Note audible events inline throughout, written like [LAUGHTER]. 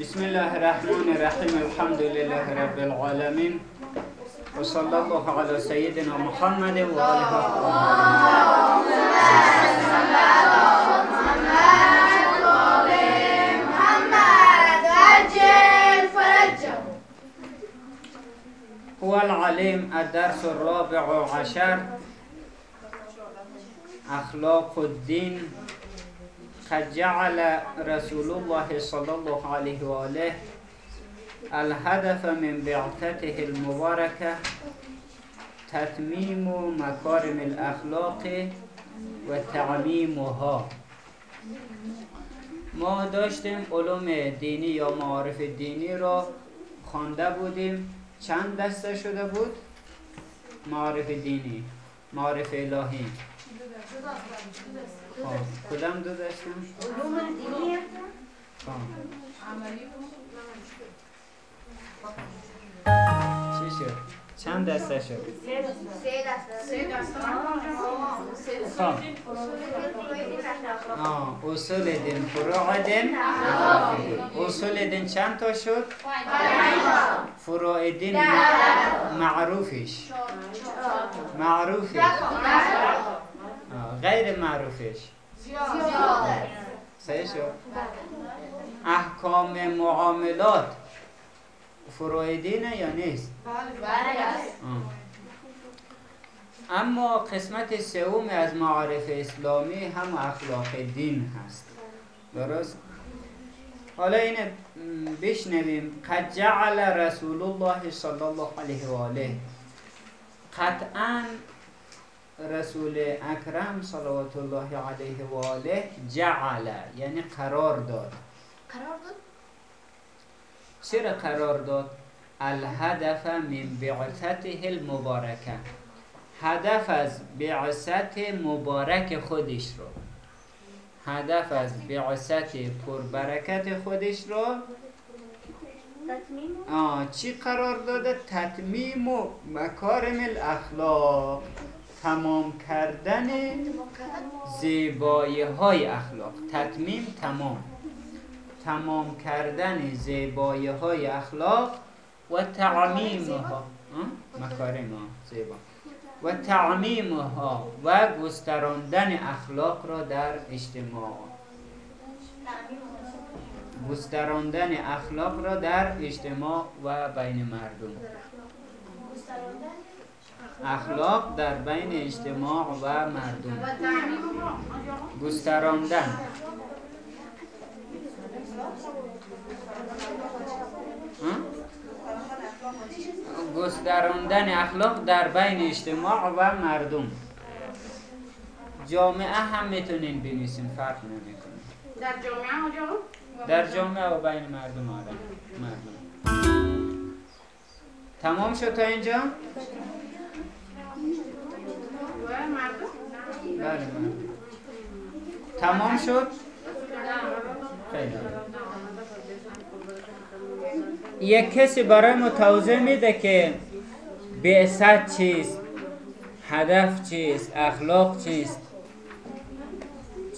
بسم الله الرحمن الرحیم الحمد لله رب العالمین و صلی الله علی سیدنا محمد و آله هو العليم الدرس الرابع عشر. أخلاق الدين. قد جعل رسول الله صلى الله عليه وآله الهدف من بعثته المباركة تتميم مكارم الأخلاق وتعميمها ما داشتیم علوم دینی یا معارف دینی را خوانده بودیم. چند دسته شده بود؟ معارف دینی معارف الهی. کدام دو دینی خب. چی شد؟ چند دسته شد؟ سه دسته خب اصول دین فروع دین؟ اصول دین چند تا شد؟ فروع دین معروفش معروفش غیر معروفش. صحیح شد؟ احکام معاملات. فروع دینه یا نیست؟ آه. اما قسمت سوم از معارف اسلامی هم اخلاق دین هست. درست؟ حالا این بشنویم. قد جعل رسول الله صلی الله علیه و آله. قطعا رسول اکرم صلوات الله علیه و آله جعل یعنی قرار داد. قرار داد؟ چرا قرار داد؟ الهدف من بعثته المبارکه. هدف از بعثت مبارک خودش رو. هدف از بعثت پربرکت خودش رو. آه چی قرار داده؟ تتمیم و مکارم الاخلاق. تمام کردن زیبایی های اخلاق. تتمیم تمام. تمام کردن زیبایی های اخلاق و تعمیمها. آه؟ مکارم زیبا. و تعمیمها و گستراندن اخلاق را در اجتماع. گستراندن اخلاق را در اجتماع و بین مردم. اخلاق در بین اجتماع و مردم. گستراندن؟ گستراندن اخلاق در بین اجتماع و مردم. جامعه هم می‌تونین بنویسین فرق نمی‌کنه. در جامعه آجا در جامعه و بین مردم آره مردم. تمام شد تا اینجا؟ بله تمام شد؟ خیلی. یک کسی برای ما توضیح میده که بعثت چیست هدف چیست اخلاق چیست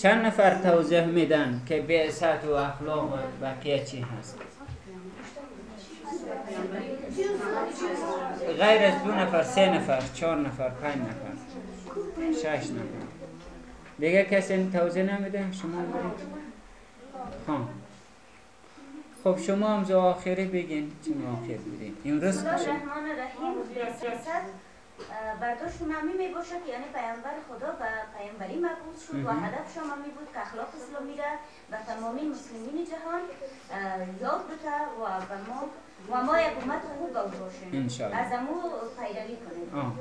چند نفر توضیح میدن که بعثت و اخلاق و بقیه چی هست غیر از دو نفر سه نفر چهار نفر پنج نفر شش نفر. دیگه کسی توضیح نمیده؟ شما برید خب. خب شما هم جو آخری بگین چی آخر بگین. امروز الرحمن الرحیم. بعثت برداشت شمامی می باشد که یعنی پیامبر خدا و پیامبری مبعوث شد و. هدف شمامی بود که اخلاق اسلامی را و تمامی مسلمین جهان یاد بده و به ما و ما یک امت خوب باشیم. از امو پیروی کنیم.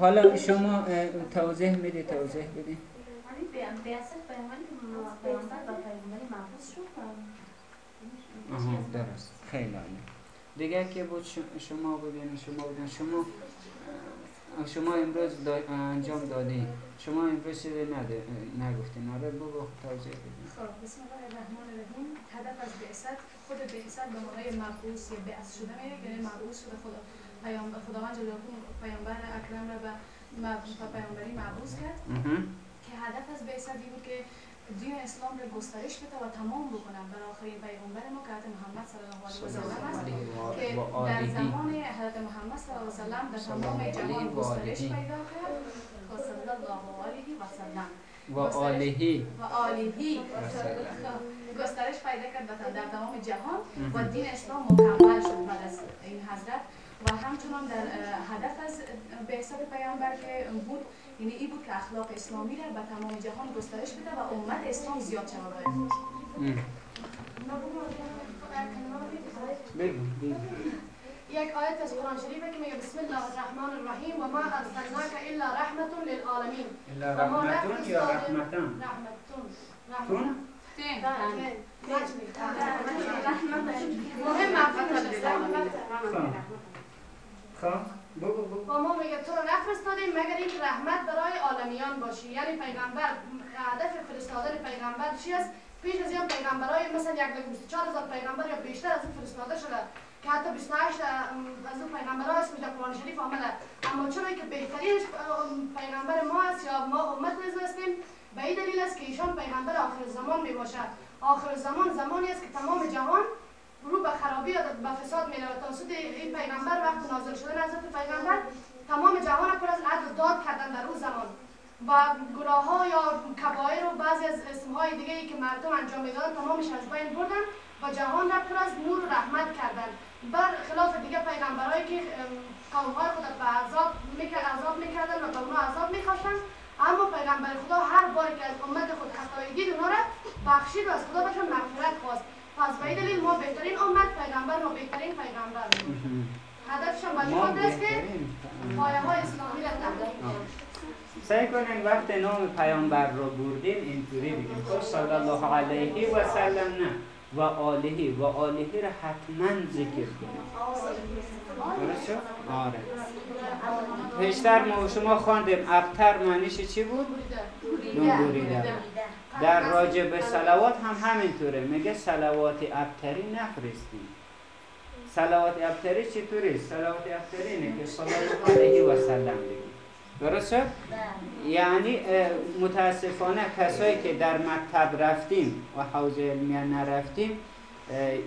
حالا شما توضیح میدی توضیح بدی. آها درست. خیلی عالی. دیگه که بود شما بودین شما بودین. شما شما امروز دا- انجام دادی. شما امروز چیزی نده نگفتین. آره بگو توضیح بدین. خب بسم الله الرحمن الرحیم. هدف از بعثت خود بعثت به معنای مبعوث یا بعث شده میاد یعنی مبعوث شده خدا. خداوند جلاله پیامبر اکرم را به مب- به پیامبری مبعوث کرد. که هدف از بعثت بود که دین اسلام رو گسترش بده و تمام بکنن بر آخرین پیغمبر ما که حضرت محمد صلی الله علیه و سلم است. که در. زمان حضرت محمد صلی الله علیه و سلم در تمام جهان گسترش. پیدا کرد. و صلی الله علیه و سلم. و آلهی و آلهی گسترش پیدا کرد در تمام جهان. و دین اسلام مکمل شد بعد از این حضرت. و همچنان در هدف از بعثت پیامبر که بود یعنی این بود که اخلاق اسلامی را به تمام جهان گسترش بده و امت اسلام زیاد بگو. یک آیت از قرآن شریفه که میگه بسم الله الرحمن الرحیم و ما ارسلناک الا رحمت للعالمین. الا رحمتون یا رحمتون. تون؟ تین مهم رحمت خب ما میگه تو رو نفرستادیم مگر اینکه رحمت برای عالمیان باشی. یعنی پیغمبر هدف فرستادن پیغمبر چی است؟ پیش از این پیغمبرای مثلا یک لک 24 هزار پیغمبر یا بیشتر از این فرستاده شده که حتی 28 از اون پیغمبرها اسمش در قرآن شریف آمده. اما چرا که بهترین پیغمبر ما است یا ما امت نیز هستیم؟ به این دلیل است که ایشان پیغمبر آخر زمان می باشد آخر زمان زمانی است که تمام جهان رو به خرابی و به فساد می رود توسط این پیغمبر وقت نازل شدن حضرت پیغمبر تمام جهان پر از عدل داد کردن در اون زمان. و گناه ها یا کبایر و بعضی از اسم های دیگه ای که مردم انجام می‌دادن تمامش از بین بردن و جهان را پر از نور و رحمت کردن. بر خلاف دیگه پیغمبرایی که قوم های خود به عذاب می‌کرد عذاب می‌کردن و به اونا عذاب می‌خواستن. اما پیغمبر خدا هر بار که از امت خود خطایی دید اونا را بخشید و از خدا بهشون مغفرت خواست. پس به این دلیل ما بهترین امت پیغمبر ما بهترین پیغمبر هدفشان به خاطر است که پایه های اسلامی را. سعی کنین وقت نام پیامبر رو بردیم اینطوری بگیم خب صلی الله علیه و سلم نه. و آلهی و آلهی رو حتما ذکر کنیم درست شد؟ آره. پیشتر ما شما خواندیم. ابتر معنیش چی بود؟ دنبوریده در راجع به سلوات هم همینطوره. میگه سلوات ابتری نفرستیم. سلوات ابتری چطوری؟ سلوات ابتری اینه که صلی الله علیه و سلم بگیم. درست شد؟ یعنی متاسفانه کسایی که در مکتب رفتیم و حوزه علمیه نرفتیم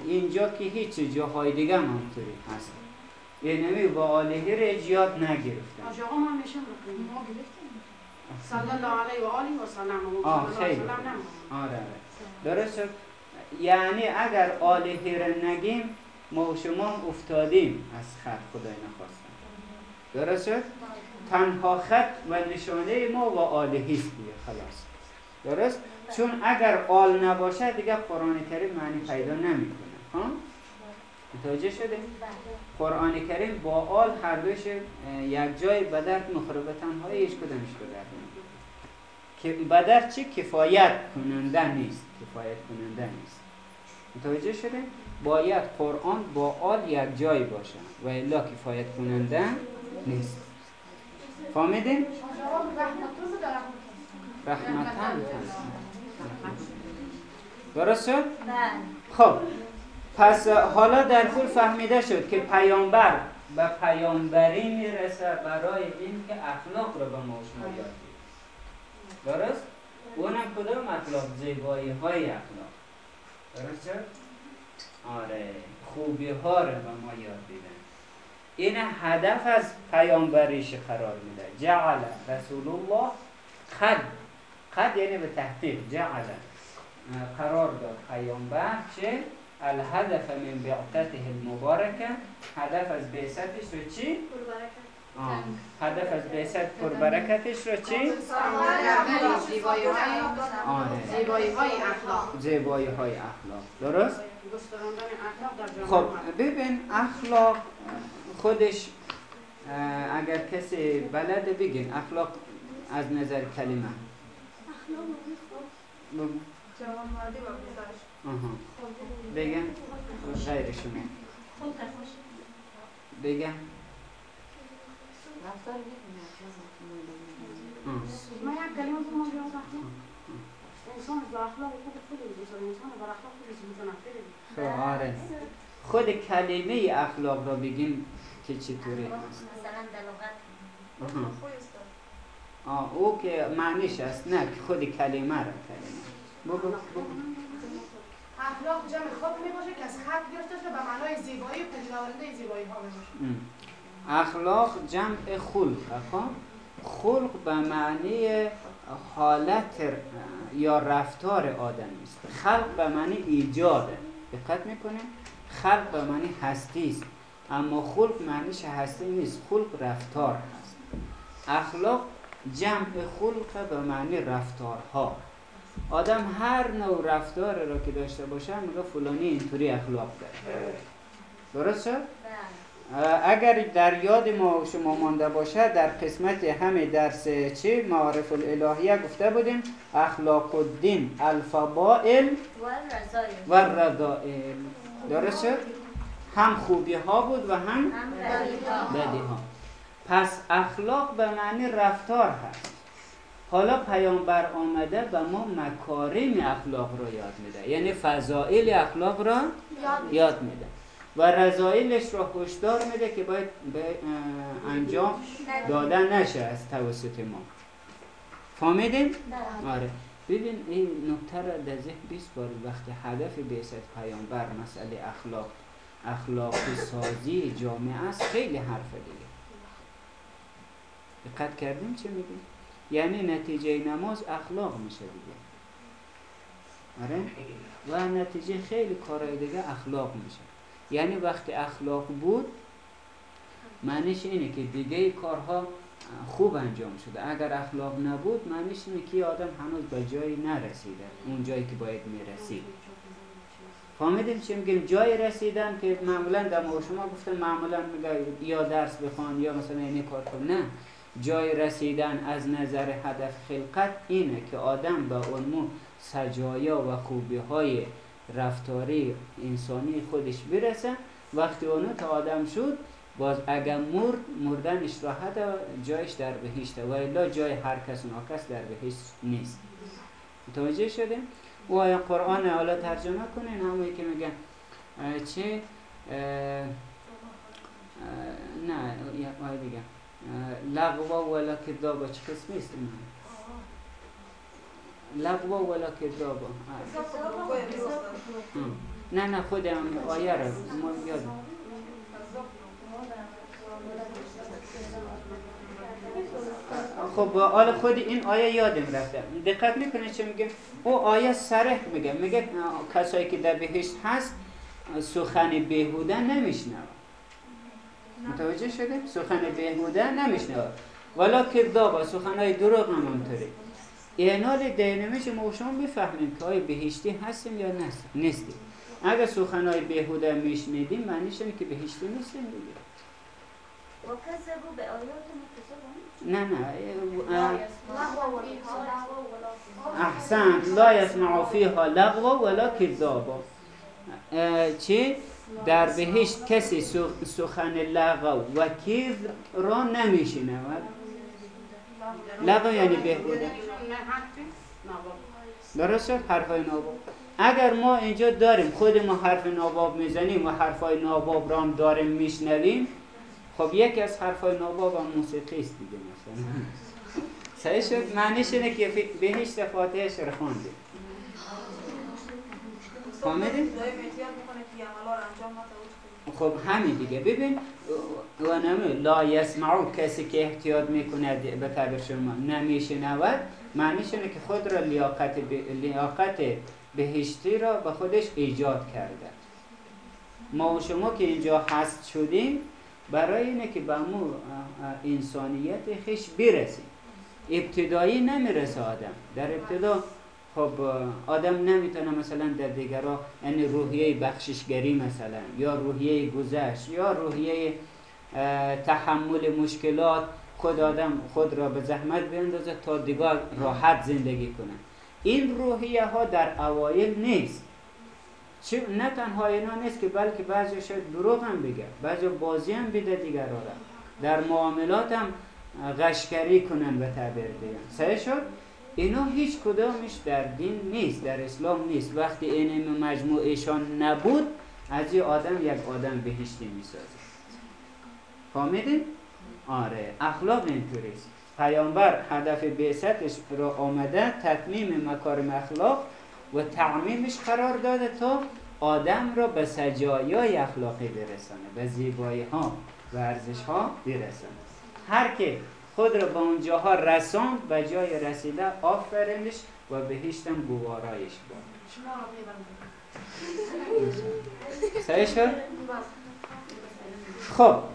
اینجا که هیچ جاهای دیگه هم همطوری هست. یعنی و آلهی رو اجیاد نگرفتن. آج آقا ما نشون بکنیم ما گرفتیم. صلی الله علیه و آله و سلم. آره آره. درست شد. یعنی اگر آلهی رو نگیم ما و شما افتادیم از خط خدای نخواستن درست شد؟ تنها خط و نشانه ما و آلهی است دیگه خلاص. درست؟ چون اگر آل نباشه دیگه قرآن کریم معنی پیدا نمی‌کنه. ها؟ متوجه شده؟ قرآن کریم با آل هر دوش یک جای به درد مخوره به تنهایی هیچ کدامش به که درد چی کفایت کننده نیست. کفایت کننده نیست. متوجه شده؟ باید قرآن با آل یک جای باشه. و الا کفایت کننده نیست. در رحمتون رحمتن درست شد؟ خب. پس حالا در کل فهمیده شد که پیامبر به پیامبری می‌رسه برای این که اخلاق رو به ما یاد درست؟ اونم کدام اخلاق؟ زیبایی های اخلاق درست؟ آره خوبی ها رو به ما یاد بدن این هدف از پیامبریش قرار میده جعل رسول الله قد قد یعنی به تحقیق جعل قرار داد پیامبر چه الهدف من بعثته المبارکه هدف از بعثتش رو چی؟ آه. هدف از بعثت پربرکتش رو چی؟ زیبایی های زیبایی های اخلاق. زیبایی های اخلاق. درست؟ اخلاق خب ببین اخلاق خودش اگر کسی بلده بگین اخلاق از نظر کلمه. بگو. آها. بگن. غیر شما بگن. آه. ما انسان با اخلاق خود انسان آره. خود کلمه اخلاق را بگین که چطوری هست مثلا در لغت. آه او که معنیش است نه که خود کلمه را کلمه. بگو بگو. اخلاق جمع خلق می باشه که از خلق گرفته شده به معنای زیبایی و پدیدآورنده زیبایی ها می باشه. اخلاق جمع خلق خلق به معنی حالت یا رفتار آدمی است خلق به معنی ایجاده دقت می‌کنه خلق به معنی هستی است. اما خلق معنیش هستی نیست. خلق رفتار هست. اخلاق جمع خلق به معنی رفتارها. آدم هر نوع رفتار را که داشته باشه میگه فلانی اینطوری اخلاق داره. درست شد؟ اگر در یاد ما و شما مانده باشه در قسمت همه درس چی؟ معارف الالهیه گفته بودیم اخلاق الدین الفضائل و الرذائل. درست شد هم خوبی ها بود و هم بدی ها پس اخلاق به معنی رفتار هست. حالا پیامبر آمده به ما مکارم اخلاق رو یاد میده. یعنی فضائل اخلاق را یاد میده. و رضایلش رو هشدار میده که باید به انجام داده نشه از توسط ما. فهمیدین؟ آره. ببین این نکته را در ذهن 20 بار وقتی هدف بعثت پیامبر مسئله اخلاق اخلاقی سازی جامعه است خیلی حرف دیگه. دقت کردیم چه میگیم یعنی نتیجه نماز اخلاق میشه دیگه. آره؟ و نتیجه خیلی کارهای دیگه اخلاق میشه. یعنی وقتی اخلاق بود معنیش اینه که دیگه کارها خوب انجام شده. اگر اخلاق نبود معنیش اینه که آدم هنوز به جایی نرسیده اون جایی که باید می‌رسید. فهمیدیم چی میگیم؟ جای رسیدن که معمولا در شما گفتم معمولا میگه یا درس بخوان یا مثلا اینه کار کن. نه. جای رسیدن از نظر هدف خلقت اینه که آدم به علمو سجایا و خوبی های رفتاری انسانی خودش برسه وقتی اونو تا آدم شد باز اگر مرد مردنش راحت جایش در بهشته و الا جای هر کس و ناکس در بهشت نیست. متوجه شده؟ او آیه قرآن حالا ترجمه کنین همونی که میگن اه، چه نه آیه دیگه. لغوا ولا کذابا چه قسمی است این؟ لغوا ولا کذابا اه. نه نه خودم آیه رو. ما یاد خب حالا خود این آیه یادم رفته. دقت می‌کنه چه میگه؟ او آیه صریح میگه. میگه کسایی که در بهشت هست سخن بیهوده نمیشنوه. متوجه شده سخن بیهوده نمیشنوه. ولا کذابا سخنهای دروغ هم اینال دینامیش ما شما می‌فهمیم که آیا بهشتی هستیم یا نیستیم. اگر سخنهای بیهوده میشنیدیم معنیش اینه که بهشتی نیستیم دیگه. نه نه. احسن. لا یسمع فیها لغوا ولا کذابا چی؟ در بهشت کسی سخ- سخن لغو و کذب را نمیشنود. لغو یعنی بهبوده درست شد حرفای ناباب اگر ما اینجا داریم خود ما حرف ناباب می‌زنیم و حرفای ناباب را هم داریم میشنویم خب یکی از حرفای ناباب هم موسیقی است دیگه مثلا. صحیح شد معنیش اینه که بهشت فاتحش رو خوندیم فهمیدیم؟ خب همین دیگه. ببین و نمی لا یسمعو کسی که احتیاط می‌کنه به تعبیر شما. نمیشنود. معنیش اینه که خود را لیاقت, ب... لیاقت بهشتی را به خودش ایجاد کرده. ما و شما که اینجا هست شدیم برای اینه که به مو انسانیت خیش برسیم. ابتدایی نمی‌رسه آدم. در ابتدا خب آدم نمی‌تونه مثلا در دیگرها یعنی روحیه بخششگری مثلا یا روحیه گذشت یا روحیه تحمل مشکلات خود آدم خود را به زحمت بیندازه تا دیگر راحت زندگی کنه. این روحیه ها در اوایل نیست. چه نه تنها اینا نیست که بلکه بعضی شاید دروغ هم بگه بعضی بازی هم بده دیگر را. در معاملات هم غشکری کنن به تعبیر دیگه. صحیح شد؟ اینا هیچ کدامش در دین نیست در اسلام نیست. وقتی این مجموعشان نبود از یه آدم یک آدم بهشتی می‌سازه. فهمیدین؟ آره اخلاق اینطوریست. پیامبر هدف بعثتش را آمده تتمیم مکارم اخلاق و تعمیمش قرار داده تا آدم را به سجایای اخلاقی برسانه به زیبایی ها و ارزش ها برسانه. هر که خود را به اونجاها رساند به جای رسیده آفرینش و بهشتم گوارایش بود صحیح شد؟ خب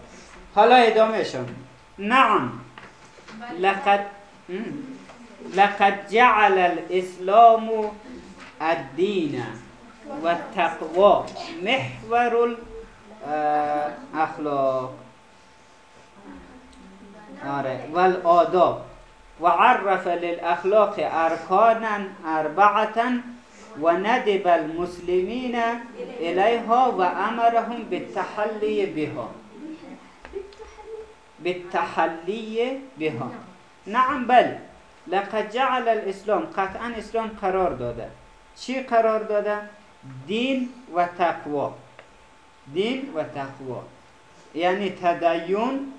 حالا ادامه نعم. لقد لقد جعل الاسلام الدين والتقوى محور الاخلاق آره. والآداب. وعرف للأخلاق أركانا أربعة وندب المسلمين إليها وأمرهم بالتحلي بها. بالتحلي بها. نعم بل. لقد جعل الاسلام قطعا اسلام قرار داده. چی قرار داده؟ دین و تقوا. دین و تقوا. یعنی تدین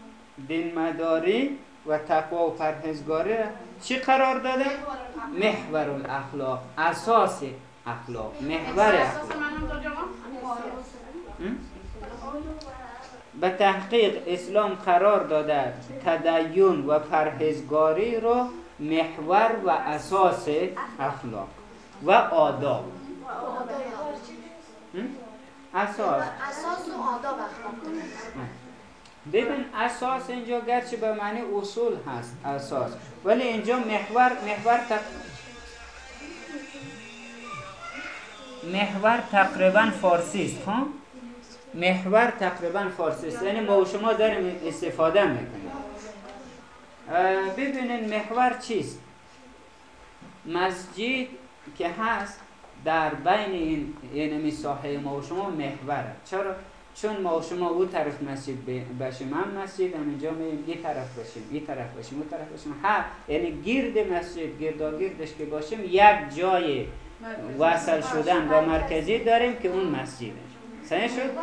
دین مداری و تقوا و پرهزگاری چی قرار داده؟ محور الاخلاق. اساس اخلاق. محور اخلاق. به تحقیق اسلام قرار داده تدین و پرهزگاری رو محور و اساس اخلاق و آداب? اساس. اساس و آداب ببین اساس اینجا گرچه به معنی اصول هست اساس. ولی اینجا محور محور تق... محور تقریبا فارسی است ها؟ محور تقریبا فارسی است. یعنی ما و شما داریم استفاده می‌کنیم. اه، ببینین محور چیست؟ مسجد که هست در بین این یعنی ساحه ما و شما محوره. چرا؟ چون ما و شما او طرف مسجد ب- باشیم هم مسجد هم اینجا میگیم این طرف باشیم این طرف باشیم اون طرف باشیم. ها یعنی گرد مسجد گرداگردش که باشیم یک جای وصل شدن و مرکزی داریم که اون مسجده. صحیح شد.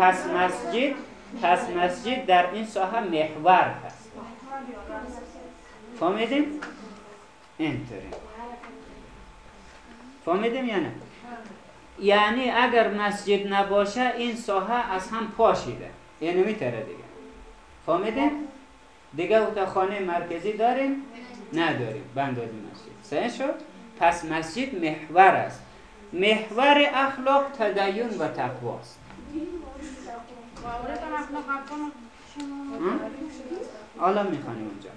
پس مسجد پس مسجد در این ساحه محور هست. فهمیدیم؟ اینطوری. فهمیدیم یا نه؟ یعنی اگر مسجد نباشه این ساحه از هم پاشیده. یعنی میتره دیگه. فهمیدیم؟ دیگه اوتا خانه مرکزی داریم؟ نداریم. بندازی مسجد. صحیح شد؟ پس مسجد محور است. محور اخلاق تدین و تقواست؟ حالا می‌خوانیم اونجا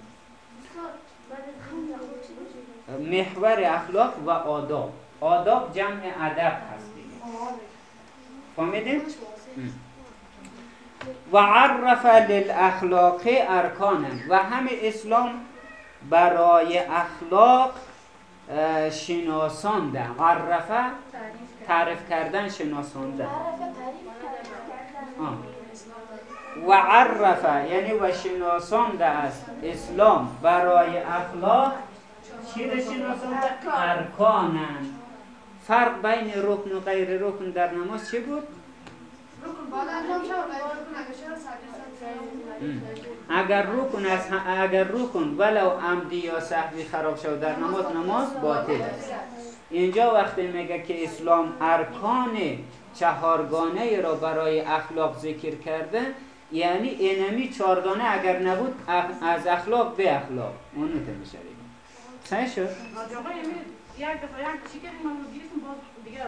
محور اخلاق و آداب. آداب جمع ادب هست دیگه. فهمیدین؟ و عرف للاخلاق ارکانا. و همه اسلام برای اخلاق اه، شناسانده عرفه تعریف کردن شناسانده آه. و عرفه یعنی و شناسانده است اسلام برای اخلاق چی را شناسانده؟ ارکانن فرق بین رکن و غیر رکن در نماز چی بود؟ رکن بالا انجام شد اگر رکن از اگر رکن ولو عمدی یا صحوی خراب شد در نماز نماز باطل است. اینجا وقتی میگه که اسلام ارکان چهارگانه را برای اخلاق ذکر کرده یعنی اینمی چهارگانه اگر نبود از اخلاق به اخلاق. اون میشه دیگه صحیح شد. یعنی یک دفعه یک چی کردیم؟ دیگه.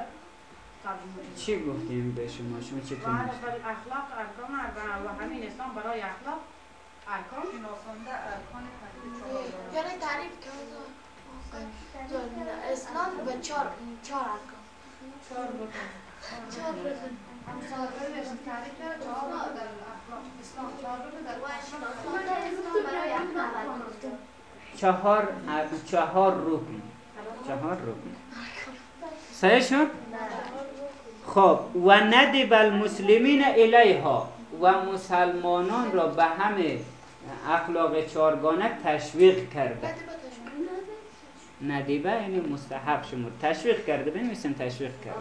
چی گفتیم به شما؟ شما چی و کنید عرف الاخلاق ارکان و- و همین اسلام برای اخلاق ارکان. شناسانده ارکان. یعنی تعریف کرده اسلام به چهار چهار ارکان. چهار رکن. چهار رکن تعریف چهار در اخلاق. اسلام چهار در و شناسانده اسلام برای اخلاق چهار چهار رکن چهار رکن صحیح شد؟ خب و ندب المسلمین الیها و مسلمانان را به همه اخلاق چهارگانه تشویق کرده. ندیبه یعنی مستحب شمرد تشویق کرده بنویسیم تشویق کرده.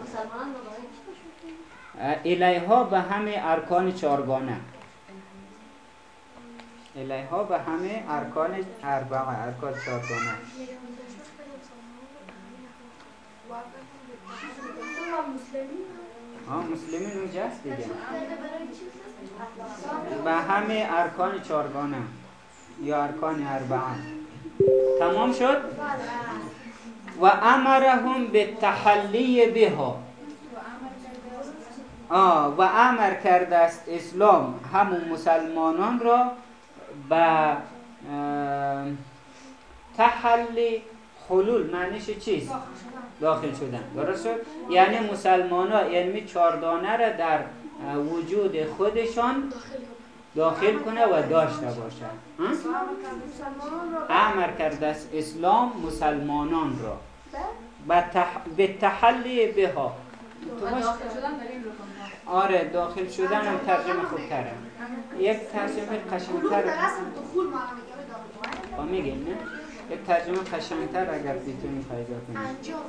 الیها به همه ارکان چهارگانه. الیها به همه ارکان اربعه ارکان چهارگانه. آه مسلمین اونجا هست دیگه به همه ارکان چارگانه یا ارکان اربعه. تمام شد؟ و امرهم به تحلی بها. آه و امر کرده است اسلام همون مسلمانان را به تحلی حلول معنیش چیست؟ داخل شدن. درست شد؟ یعنی مسلمان ها یعنی چاردانه را در وجود خودشان داخل کنه و داشته باشه امر کرده است اسلام مسلمانان را. به تحلی بها. داخل شدن در این آره داخل شدن هم ترجمه خوبتره. یک ترجمه قشنگتر با میگیم نه؟ یک ترجمه قشنگتر اگر بیتونی پیدا کنیم انجام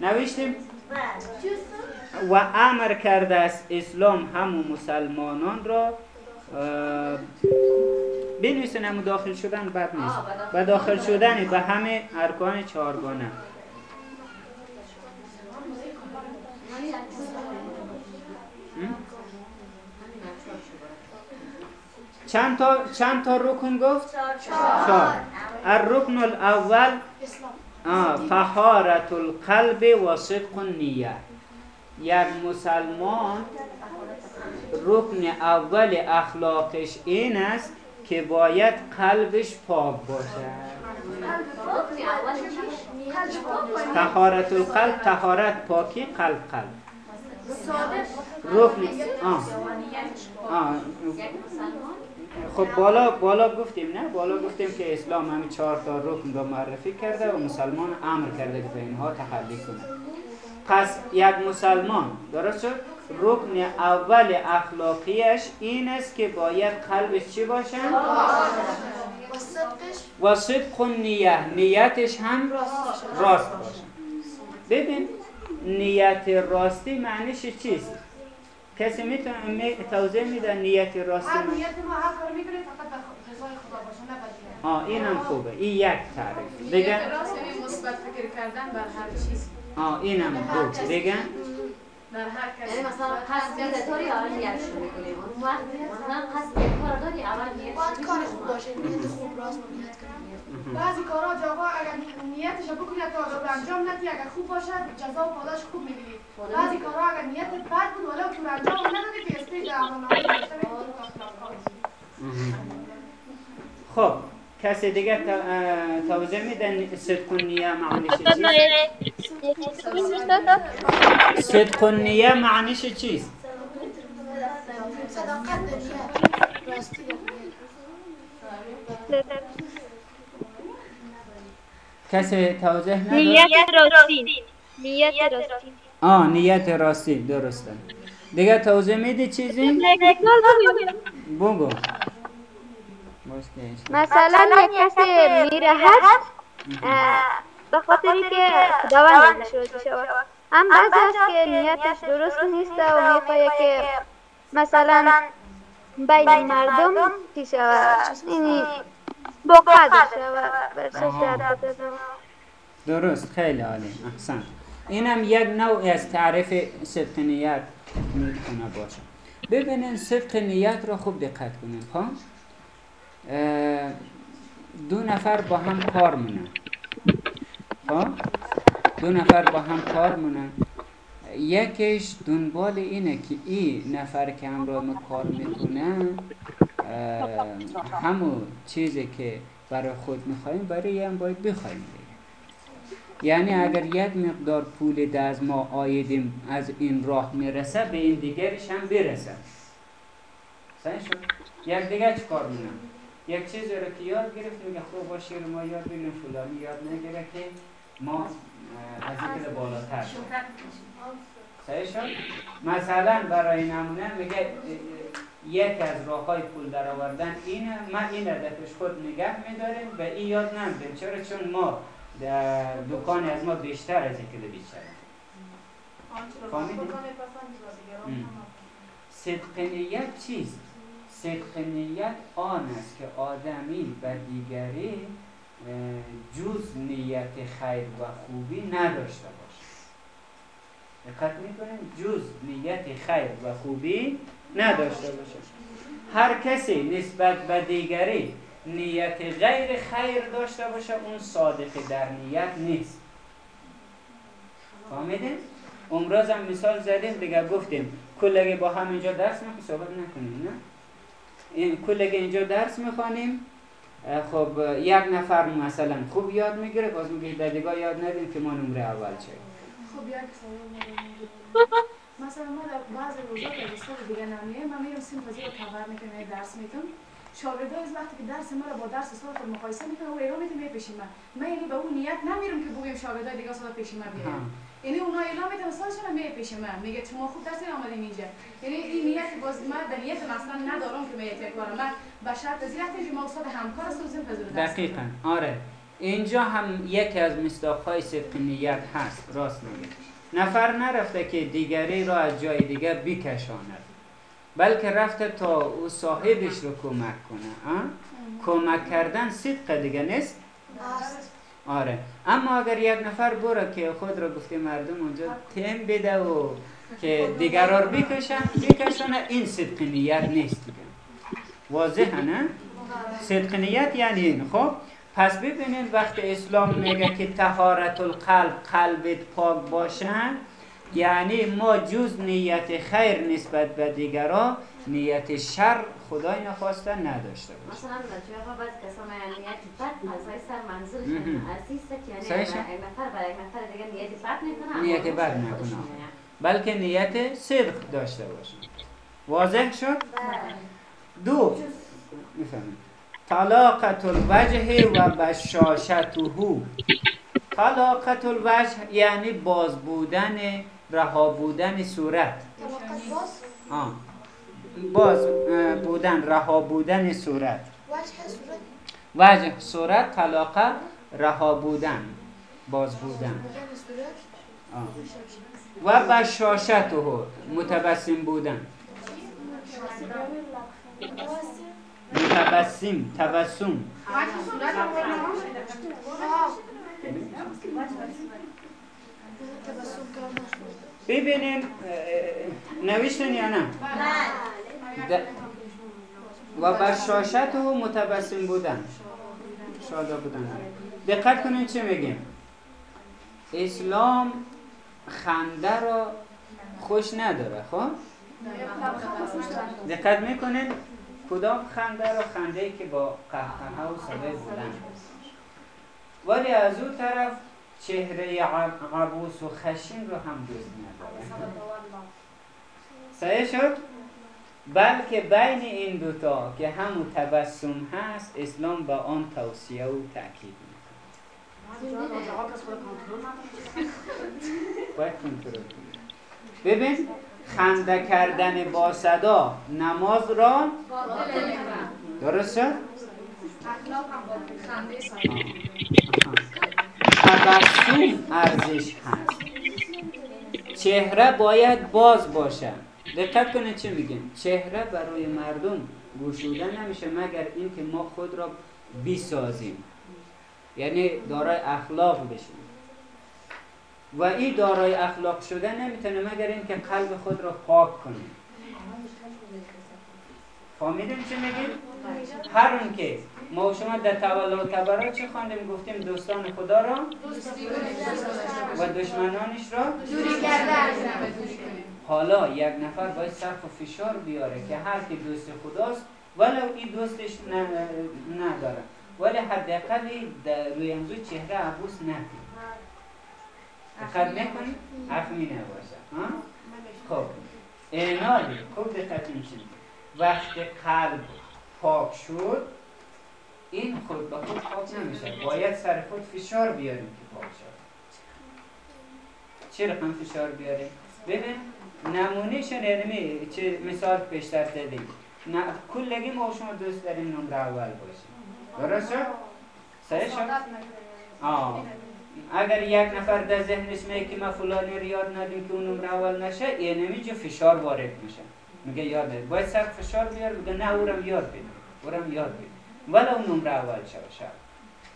نوشتیم. و امر کرده است اسلام همو مسلمانان را بنویسن همو داخل شدن بد نیست. و داخل شدن. به همه ارکان چهارگانه. چند تا چند تا رکن گفت؟ چهار. الرکن الاول فحارت القلب و صدق نیه یک مسلمان رکن اول اخلاقش این است که باید قلبش پاک باشه. تحارت القلب تحارت پاکی قلب قلب. رکن آه. آه. خب بالا بالا گفتیم نه؟ بالا گفتیم که اسلام همین چهار تا رکن را معرفی کرده و مسلمان امر کرده که به اینها تخلی کنه. پس یک مسلمان درست شد؟ رکن اول اخلاقیش این است که باید قلبش چی باشه؟ و صدق نیه نیتش هم راست باشه. ببین نیت راستی معنیش چیست؟ کسی می‌تونه می توضیح میده نیت راستی هر نیت ما هر کار می‌کنیم فقط رضای خدا باشه نه آه اینم خوبه. این یک تعریف. دیگه؟ نیت راست یعنی مثبت فکر کردن بر هر چیز. آه اینم خوب. دیگه؟ در هر کس یعنی مثلا قصد نیت داری اول نیت شروع می‌کنیم اون وقت مثلا قصد کار داری اول نیت باید کار خوب باشه. نیت خوب راست نیت کنیم بعضی کارها جاها اگر نیتش بکنی تا رو انجام ندی. اگر خوب باشه جزا و پاداش خوب می‌گیری بعضی کارها اگر نیت بد بود ولی تو انجام ندادی که استیج خب کسی دیگه توضیح میدن صدق نیه معنیش چیست؟ صدق نیه معنیش چیست؟ صداقت. کسی توضیح نداره؟ نیت راستی نیت راستی آه نیت راستی درسته. دیگه توضیح میدی چیزی؟ بگو مثلا یک کسی میره حج به خاطری که خداوند شد شود. هم بعضی است که نیتش درست نیست و می‌خواه که مثلا بین مردم چی شود برسه درست خیلی عالی. احسن. اینم یک نوع از تعریف صدق نیت می‌تونه باشه. ببینین صدق نیت را خوب دقت کنین. خب؟ دو نفر با هم کار مونن. خب؟ دو نفر با هم کار مونن. یکیش دنبال اینه که این نفر که همراه ما کار می‌کنه همون چیزی که برای خود می‌خوایم برای هم باید بخوایم یعنی اگر یک مقدار پول از ما آیدیم از این راه می‌رسه به این دیگرش هم برسه. شد؟ یک دیگر چی کار یک چیزی رو که یاد گرفت میگه خوب باشه رو ما یاد بگیریم فلانی یاد نگیره که ما از این بالاتر صحیح شد؟ مثلا برای نمونه میگه یک از راه های پول در آوردن اینه ما این هدفش خود نگه میداریم و این یاد نمیدیم چرا؟ چون ما دکان از ما بیشتر از این که بیشتر. صدق نیت چیست؟ صدق نیت آن است که آدمی و دیگری جز نیت خیر و خوبی نداشته باشه دقت می‌کنیم جز نیت خیر و خوبی نداشته باشه. هر کسی نسبت به دیگری نیت غیر خیر داشته باشه اون صادق در نیت نیست. فهمیدین؟ امروز هم مثال زدیم دیگه گفتیم کلگی با هم اینجا درس می‌خونیم صحبت نکنیم نه؟ این کلگی اینجا درس می‌خوانیم خب یک نفر مثلا خوب یاد می‌گیره باز میگه دیگه یاد ندیم که ما نمره اول چه خب یک مثلا ما در بعض روزا در استاد دیگه نمیه من میرم سیم پذیر رو کاور می‌کنم درس می‌تونم شاگردا از وقتی که درس ما رو با درس استاد خود مقایسه می‌کنه و ایران می‌تونه پیش من من یعنی به اون نیت نمیرم که بگویم شاگردای دیگه استاد پیش من بیارم یعنی اونها اعلام می‌تونه استادشون میه پیش من میگه شما خوب درس آمدین اینجا یعنی این نیت باز من در نیت اصلا ندارم که میت یک بار من به شرط از که ما استاد همکار و زین پذیر دقیقاً آره اینجا هم یکی از مصداقهای صدق نیت هست راست میگه نفر نرفته که دیگری را از جای دیگر بکشاند. بلکه رفته تا او صاحبش رو کمک کنه کمک کردن صدق دیگه نیست؟ آره. اما اگر یک نفر بره که خود را گفته مردم اونجا تیم بده و که دیگر رو بکشن. بکشن این صدق نیت نیست دیگه. واضحه نه؟ صدق نیت یعنی این. خب پس ببینید وقتی اسلام میگه که تهارت القلب قلبت پاک باشن یعنی ما جز نیت خیر نسبت به دیگران نیت شر خدای نخواسته نداشته باشه مثلا در بعض کسا نیت بد از سر منظورشون عزیزه که یعنی نفر برای نفر دیگه نیت بد نکنه نیت بد نکنه. بلکه نیت صدق داشته باشه. واضح شد؟ بله. دو. می‌فهمید طلاقت الوجه و بشاشته. طلاقت الوجه یعنی باز بودن رها بودن صورت. آه. باز بودن رها بودن صورت. وجه صورت؟ طلاقه رها بودن باز بودن. آه. و بشاشته متبسم بودن. متبسم تبسم. ببینیم نوشتن یا نه؟ و بشاشت و متبسم بودن. شادا بودن. دقت کنید چه میگیم. اسلام خنده را خوش نداره خب؟ دقت می‌کنید؟ کدام خنده را خنده ای که با قهقه و صدای بلند ولی از او طرف چهره عبوس و خشین رو هم دوست نداره. صحیح شد؟ بلکه بین این دوتا که همون تبسم هست اسلام با آن توصیه و تأکید می‌کنه باید کنترل ببین خنده کردن با صدا نماز را درست شد؟ تبسم ارزش هست. چهره باید باز باشه. دقت کنید چه میگیم؟ چهره برای مردم گوشوده نمیشه مگر اینکه ما خود را بیسازیم. یعنی دارای اخلاق بشیم. و این دارای اخلاق شده نمی‌تونه مگر اینکه قلب خود را پاک کنیم فهمیدیم چه میگیم؟ هر اون که ما شما در تولد و تبرات چه خواندیم؟ گفتیم دوستان خدا را و دشمنانش را دوری کردن. حالا یک نفر باید صرف و فشار بیاره که هر کی دوست خداست ولو این دوستش نداره. ولی حداقل روی امزو چهره عبوس نکنی دقت نکنی اخمی نباشه خب. اینالی خوب دقت میشین وقتی قلب پاک شد این خود به خود پاک نمیشه. باید سر خود فشار بیاریم که پاک شد. چه رقم فشار بیاریم؟ ببین نمونه علمی چه مثال پیشتر زدیم نه کلگی ما شما دوست داریم نمره اول باشیم. درست شد؟ صحیح شد؟ آه. اگر یک نفر در ذهنش میگه که ما فلانی رو یاد ندیم که اون نمره اول نشه یه نمیجه فشار وارد میشه. میگه یاد ندیم باید سر فشار بیار میگه نه اورم یاد بده. اورم یاد بده. ولی اون نمره اول شد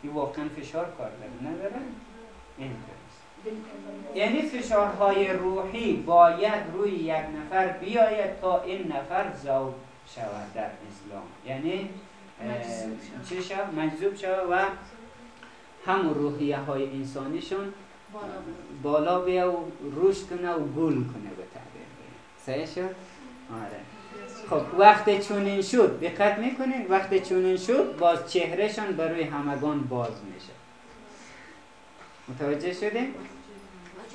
این واقعا فشار کار داره نداره اینطوریست. یعنی فشارهای روحی باید روی یک نفر بیاید تا این نفر زوج شود در اسلام. یعنی چه شود؟ مجذوب شود و همون روحیه های انسانیشون بالا بیا و رشد کنه و گل کنه به تعبیر. صحیح شد؟ آره. خب وقتی چونین شد. دقت می‌کنین؟ وقتی چونین شد باز چهرهشان برای همگان باز میشه. متوجه شدین؟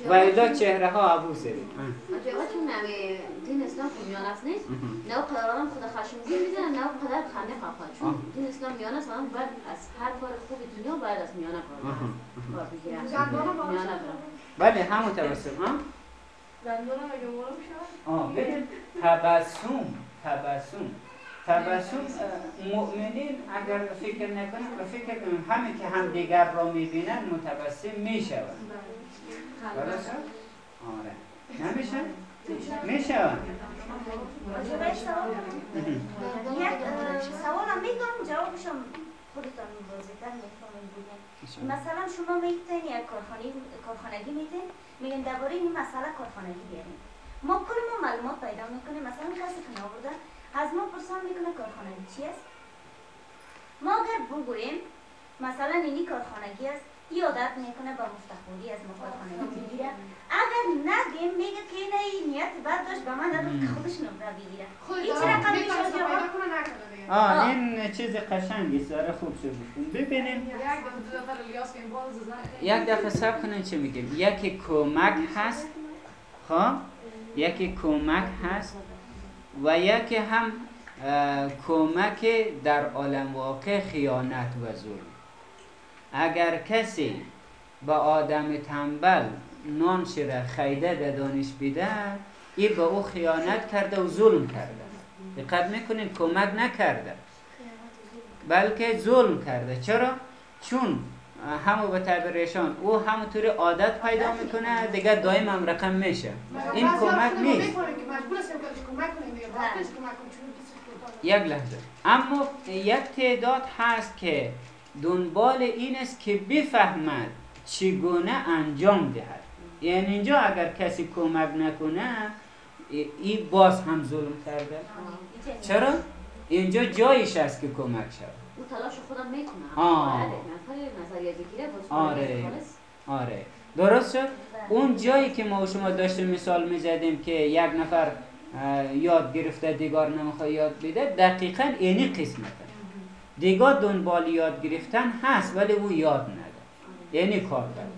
و الا چهره ها دید چون نمی دین اسلام که میان است نیست نه قدر آدم خود خشمگین می‌زنه نه قدر خنده خواهد چون. دین اسلام میان است آدم باید از هر کار خوب دنیا باید از میانه کار باشه. میانه برم بله همون تبسم ها؟ دندانم اگه مورم شود آه ببین تبسم تبسم. تبسم مؤمنین اگر فکر نکنن و فکر همه که هم دیگر را می‌بینن متبسم می‌شوند درسته؟ آره نمیشه؟ می‌شوند؟ یک سوالم میگم جوابشم خودتان می‌فهمین بگین مثلا شما میتین یک کارخانه کارخانگی میتین میگن درباره این مسئله کارخانگی بیارین ما کل ما معلومات پیدا می‌کنیم مثلا کسی که آورده از ما پرسان می‌کنه کارخانگی چی است؟ ما اگر بگوییم مثلا اینی کارخانگی است ای عادت می‌کنه با مفتخوری از ما کارخانگی بگیره. اگر نگیم میگه که این ای نیت بد داشت به من نداد که خودش نمره بگیره. خود این چه رقم میشه؟ می‌تونست جواب؟ پیدا کنه نکنه دیگه. آه این چیز قشنگی است. داره خوب شد. ببینیم. یک دفعه این سب کنین چه میگیم. یکی کمک هست. خب؟ یکی کمک هست. و یکی هم کمک در عالم واقع خیانت و ظلم. اگر کسی به آدم تنبل نان شیره خیده به دانش بیده این به او خیانت کرده و ظلم کرده. دقت می‌کنین کمک نکرده بلکه ظلم کرده. چرا؟ چون همو به تعبیرشان او همونطوری عادت پیدا می‌کنه دیگه دائم هم رقم میشه. این بعضی کمک ما نیست. یک لحظه. اما یک تعداد هست که دنبال این است که بفهمد چگونه انجام دهد. یعنی اینجا اگر کسی کمک نکنه ای- این باز هم ظلم کرده. چرا؟ اینجا جایش است که کمک شود. او تلاش خودم می‌کنه آه. باید نظریه بگیره آره. خالص. آره. درست شد؟ اون جایی که ما و شما داشتیم مثال می‌زدیم که یک نفر یاد گرفته دیگر نمی‌خواد یاد بده دقیقا اینی قسمته دیگر دنبال یاد گرفتن هست ولی او یاد نده یعنی کار کرد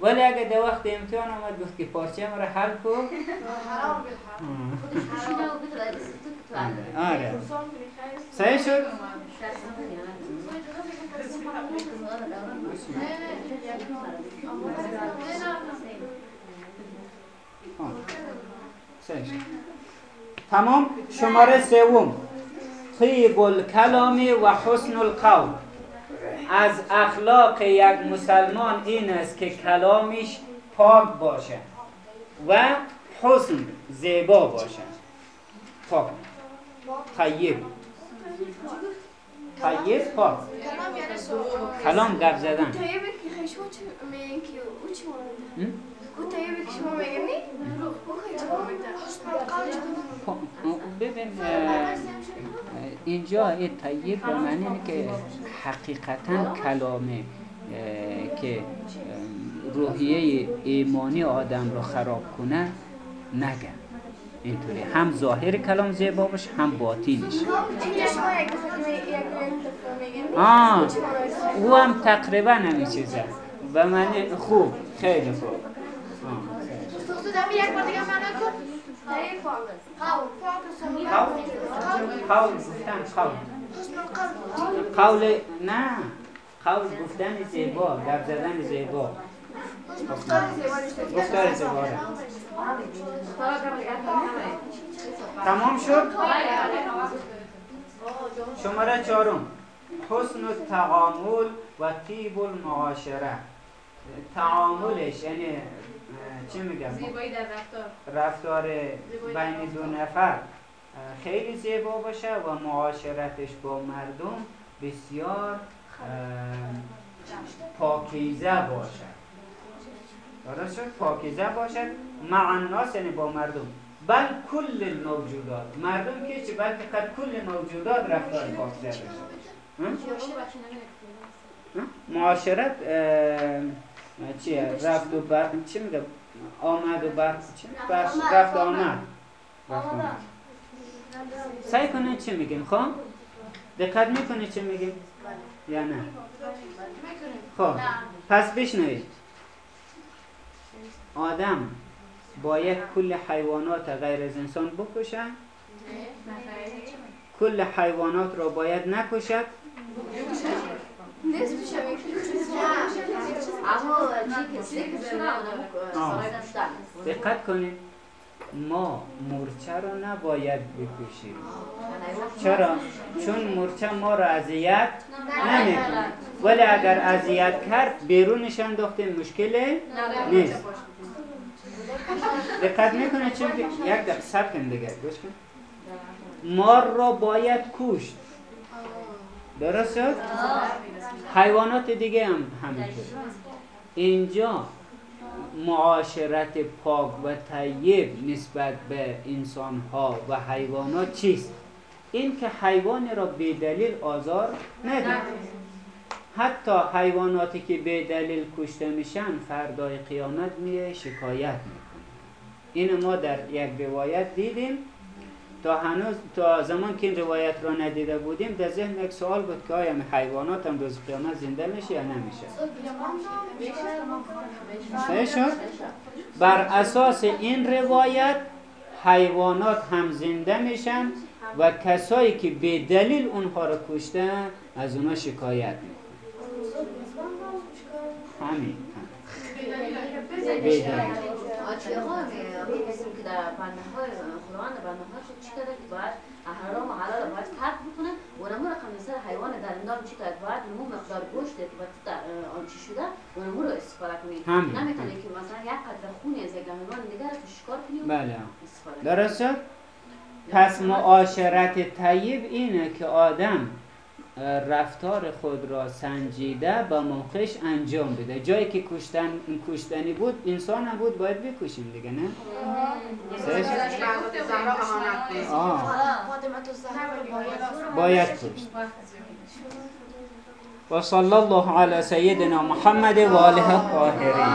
ولی اگه در وقت امتحان آمد گفت که پارچه مرا حل کن. [LAUGHS] عقل. آره. صحیح شد دست نمیاره. آه. صحیح شد. تمام شماره سوم. طیب الکلام و حسن القول. از اخلاق یک مسلمان این است که کلامش پاک باشه و حسن زیبا باشه. پاک طیب. پاک کلام گپ زدن. پا- ببین اینجا این طیب به معنی اینه که حقیقتا کلامه که روحیه ایمانی آدم رو خراب کنه نگن اینطوری. هم ظاهر کلام زیبا باشه هم باطینش آه او هم تقریبا همین چیزه. به معنی خوب خیلی خوب. آه. تو دمی یک بار دیگه معنا کن طیب قول گفتن نه قول گفتن زیبا گپ زدن زیبا. گفتار زیبا. تمام شد؟ شماره چهارم. حسن التعامل و طیب المعاشره. تعاملش یعنی چی میگم؟ زیبایی در رفتار. رفتار بین دو نفر. خیلی زیبا باشه و معاشرتش با مردم بسیار پاکیزه باشد درست شد؟ پاکیزه باشد. مع الناس یعنی با مردم. بل کل الموجودات. مردم که چه بلکه قد کل موجودات رفتار پاکیزه باشد؟ معاشرت چیه؟ رفت و بر چی میگه؟ آمد و بر چی؟ رفت آمد. رفت آمد. سعی کنید چی میگیم خب؟ دقت می‌کنید چی میگیم یا نه؟ خب. پس بشنوید. آدم باید کل حیوانات غیر از انسان بکشن کل حیوانات را باید نکشد؟ دقت کنید. ما مورچه را نباید بکشیم. چرا؟ چون مورچه ما را اذیت نمی‌کنه ولی اگر اذیت کرد بیرونش انداختیم مشکل نیست. دقت می‌کنه چون که- یک دقیقه سب کن دیگه. گوش کن. مار را باید کشت. درست شد؟ حیوانات دیگه هم همینطور. اینجا معاشرت پاک و طیب نسبت به انسان ها و حیوانات چیست؟ این که حیوان را به دلیل آزار ندید حتی حیواناتی که به دلیل کشته میشن فردای قیامت میه شکایت می‌کنه این ما در یک روایت دیدیم. تا هنوز تا زمان که این روایت را ندیده بودیم در ذهن یک سوال بود که آیا حیوانات هم روز قیامت زنده میشه یا نمیشه؟ بر اساس این روایت حیوانات هم زنده میشن و کسایی که به دلیل اونها را کشتن از اونا شکایت می‌کنن. همین. به دلیل آچه ها میگیم که در بنده های در بنده ها چی کرده که باید حرام و حلال باید فرق بکنه؟ و نمو رقم مثل حیوان در اندام چی کرد؟ باید نمو مقدار گوشت که آن چی شده و نمو رو استفاده همین. نمی‌تونه که مثلا یک قدر خونی از یک حیوان دیگر رو شکار کنی بله. استفاده کنی. درست شد؟ پس معاشرت طیب اینه که آدم رفتار خود را سنجیده به موقعش انجام بده. جایی که کشتن کشتنی بود انسان هم بود باید بکشیم دیگه نه؟ باید کشت. و صلی الله علی سیدنا محمد و آله الطاهرین.